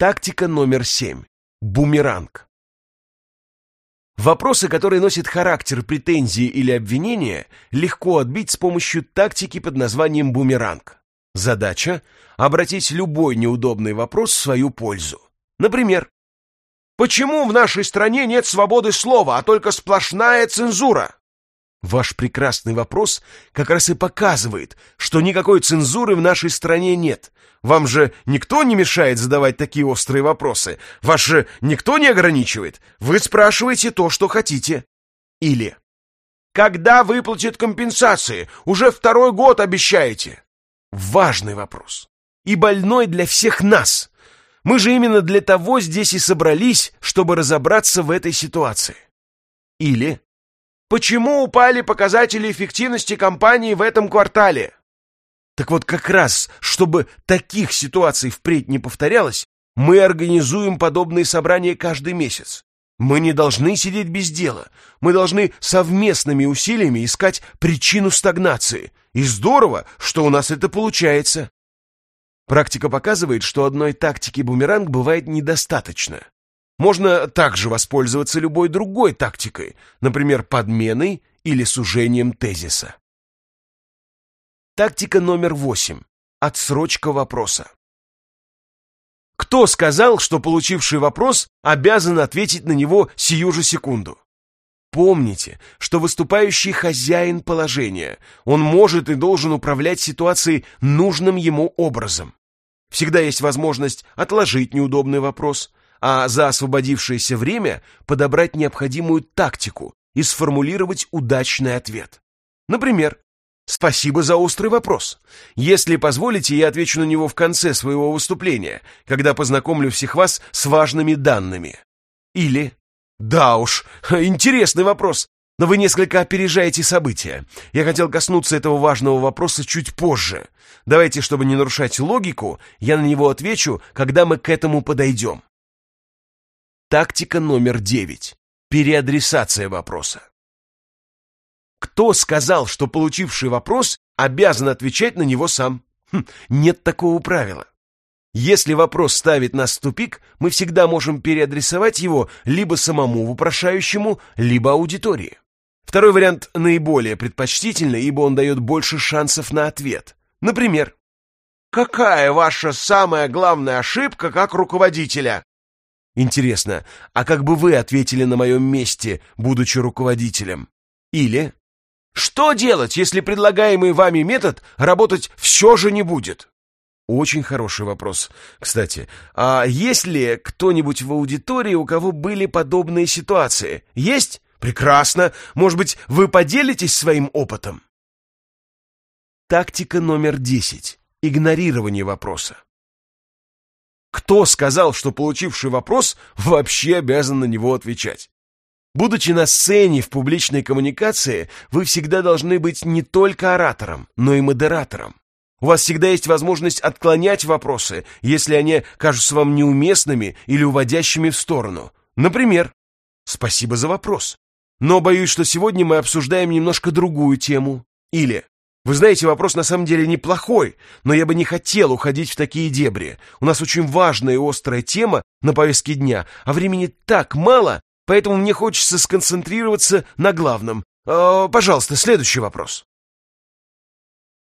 Тактика номер семь. Бумеранг. Вопросы, которые носят характер претензии или обвинения, легко отбить с помощью тактики под названием бумеранг. Задача – обратить любой неудобный вопрос в свою пользу. Например, «Почему в нашей стране нет свободы слова, а только сплошная цензура?» Ваш прекрасный вопрос как раз и показывает, что никакой цензуры в нашей стране нет. Вам же никто не мешает задавать такие острые вопросы. Вас же никто не ограничивает. Вы спрашиваете то, что хотите. Или «Когда выплатят компенсации? Уже второй год обещаете?» Важный вопрос. И больной для всех нас. Мы же именно для того здесь и собрались, чтобы разобраться в этой ситуации. Или Почему упали показатели эффективности компании в этом квартале? Так вот как раз, чтобы таких ситуаций впредь не повторялось, мы организуем подобные собрания каждый месяц. Мы не должны сидеть без дела. Мы должны совместными усилиями искать причину стагнации. И здорово, что у нас это получается. Практика показывает, что одной тактики бумеранг бывает недостаточно. Можно также воспользоваться любой другой тактикой, например, подменой или сужением тезиса. Тактика номер восемь. Отсрочка вопроса. Кто сказал, что получивший вопрос обязан ответить на него сию же секунду? Помните, что выступающий хозяин положения, он может и должен управлять ситуацией нужным ему образом. Всегда есть возможность отложить неудобный вопрос, а за освободившееся время подобрать необходимую тактику и сформулировать удачный ответ. Например, «Спасибо за острый вопрос. Если позволите, я отвечу на него в конце своего выступления, когда познакомлю всех вас с важными данными». Или «Да уж, интересный вопрос, но вы несколько опережаете события. Я хотел коснуться этого важного вопроса чуть позже. Давайте, чтобы не нарушать логику, я на него отвечу, когда мы к этому подойдем. Тактика номер девять. Переадресация вопроса. Кто сказал, что получивший вопрос обязан отвечать на него сам? Хм, нет такого правила. Если вопрос ставит нас в тупик, мы всегда можем переадресовать его либо самому вопрошающему, либо аудитории. Второй вариант наиболее предпочтительный, ибо он дает больше шансов на ответ. Например, «Какая ваша самая главная ошибка как руководителя?» Интересно, а как бы вы ответили на моем месте, будучи руководителем? Или что делать, если предлагаемый вами метод работать все же не будет? Очень хороший вопрос. Кстати, а есть ли кто-нибудь в аудитории, у кого были подобные ситуации? Есть? Прекрасно. Может быть, вы поделитесь своим опытом? Тактика номер десять. Игнорирование вопроса. Кто сказал, что получивший вопрос вообще обязан на него отвечать? Будучи на сцене в публичной коммуникации, вы всегда должны быть не только оратором, но и модератором. У вас всегда есть возможность отклонять вопросы, если они кажутся вам неуместными или уводящими в сторону. Например, «Спасибо за вопрос, но боюсь, что сегодня мы обсуждаем немножко другую тему». Или вы знаете, вопрос на самом деле неплохой, но я бы не хотел уходить в такие дебри. У нас очень важная и острая тема на повестке дня, а времени так мало, поэтому мне хочется сконцентрироваться на главном. Э, пожалуйста, следующий вопрос.